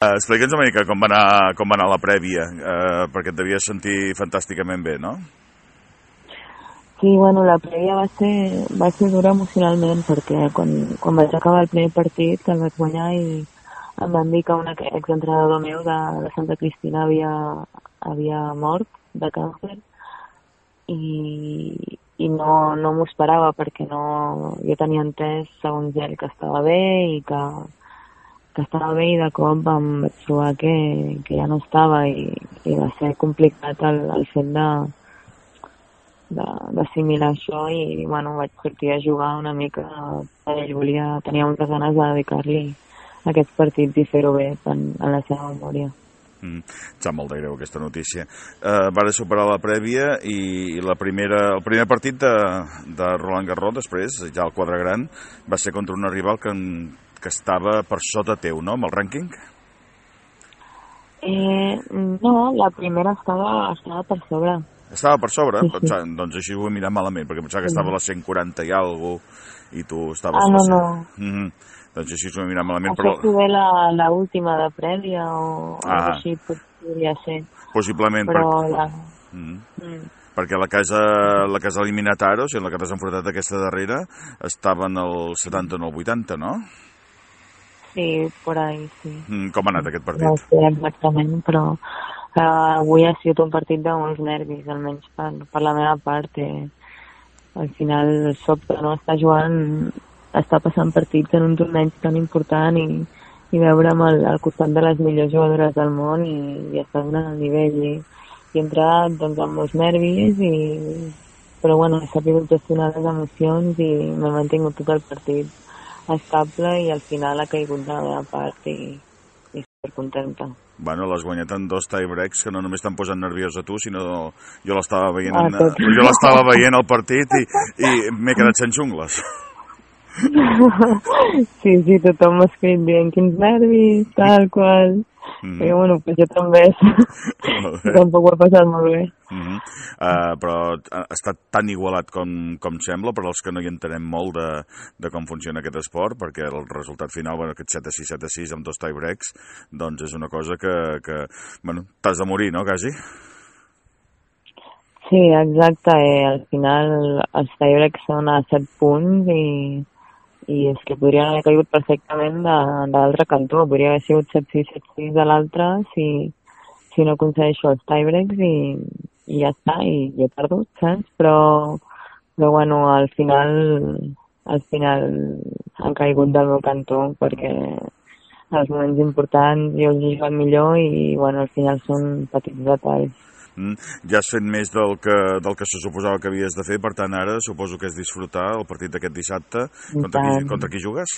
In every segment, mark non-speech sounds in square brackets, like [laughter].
Uh, Explica'ns una mica com va anar, com va anar la prèvia, uh, perquè et devies sentir fantàsticament bé, no? Sí, bueno, la prèvia va ser, va ser dura emocionalment perquè quan, quan vaig acabar el primer partit el vaig guanyar i em van dir que un exentrenador meu de, de Santa Cristina havia, havia mort de càncer i, i no, no m'ho esperava perquè no, jo tenia entès segons ell que estava bé i que, que estava bé i de cop em vaig trobar que, que ja no estava i, i va ser complicat el, el fet de d'assimilar això i bueno, vaig sortir a jugar una mica ell volia, tenia moltes ganes de dedicar-li aquests partits i fer-ho bé en, en la seva memòria. Mm, sap molt de greu aquesta notícia. Uh, va superar la prèvia i, i la primera, el primer partit de, de Roland Garros després, ja el quadre gran, va ser contra un rival que, que estava per sota teu, no?, amb el rànquing? Eh, no, la primera estava, estava per sobre. Estava per sobre? Sí, sí. Doncs així ho he mirat malament, perquè pensava que estava a les 140 i alguna i tu estaves... Ah, no, no. Mm -hmm. Doncs així s'ho he mirat malament. Això però... poder la, la última de prèvia o ah. així podria ser. Possiblement. Però per... la... Mm. Mm. Perquè la casa, la casa eliminat ara, o sigui, la que t'has enfrontat aquesta darrera, estava en el 70 o en el 80, no? Sí, por ahí, sí. Mm, com ha anat aquest partit? No sé exactament, però uh, avui ha sigut un partit de molts nervis, almenys per, per la meva part. Eh, al final sobte, no? Està jugant està passant partits en un torneig tan important i, i veure'm al, al costat de les millors jugadores del món i, i està donant el nivell i, i he entrat doncs, amb molts nervis i, però bueno, he sabut gestionar les emocions i m'he mantingut tot el partit estable i al final ha caigut de la meva part i, i super contenta. Bueno, l'has guanyat en dos tie-breaks que no només t'han posat nerviós a tu, sinó jo l'estava veient, ah, en, jo l'estava veient al partit i, i m'he quedat sense ungles. Sí, sí, tothom m'ha escrit dient quins nervis, tal qual. Mm -hmm. I bueno, pues jo també. [laughs] Tampoc ho he passat molt bé. Mm -hmm. uh, però ha estat tan igualat com, com sembla, per als que no hi entenem molt de, de com funciona aquest esport, perquè el resultat final, bueno, aquest 7 a 6, 7 a 6 amb dos tie-breaks, doncs és una cosa que, que bueno, t'has de morir, no, quasi? Sí, exacte. Eh, al final els tie-breaks són a 7 punts i i és que podria haver caigut perfectament de, de l'altre cantó, podria haver sigut 7-6, 7-6 de l'altre si, si no aconsegueixo els tiebreaks i, i ja està, i, i he perdut, saps? Però, però bueno, al final, al final han caigut del meu cantó perquè els moments importants jo he jugat millor i bueno, al final són petits detalls. Mm, ja has fet més del que, del que se suposava que havies de fer, per tant ara suposo que és disfrutar el partit d'aquest dissabte. Contra qui, contra qui jugues?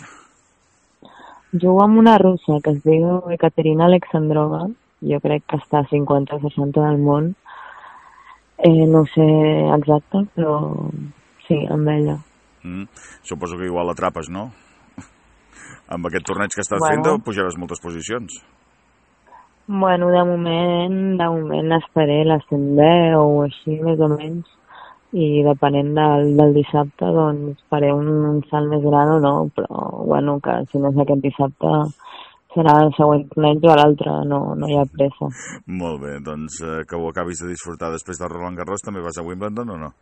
Jugo amb una russa que es diu Ekaterina Alexandrova, jo crec que està a 50 o 60 del món. Eh, no sé exacte, però sí, amb ella. Mm, suposo que igual l'atrapes, no? [laughs] amb aquest torneig que estàs bueno. fent pujaràs moltes posicions. Bueno, de moment, de moment esperé la 110 o així, més o menys, i depenent del, del dissabte, doncs faré un, un salt més gran o no, però bueno, que si no és aquest dissabte serà el següent torneig o l'altre, no, no hi ha pressa. Molt bé, doncs eh, que ho acabis de disfrutar després del Roland Garros, també vas a Wimbledon o no?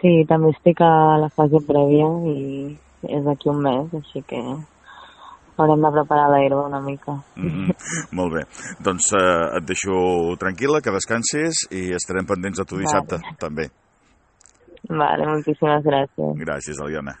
Sí, també estic a la fase prèvia i és d'aquí un mes, així que haurem de preparar l'herba una mica. Mm -hmm. Molt bé. Doncs eh, et deixo tranquil·la, que descansis i estarem pendents de tu dissabte, vale. també. Vale, moltíssimes gràcies. Gràcies, Aliona.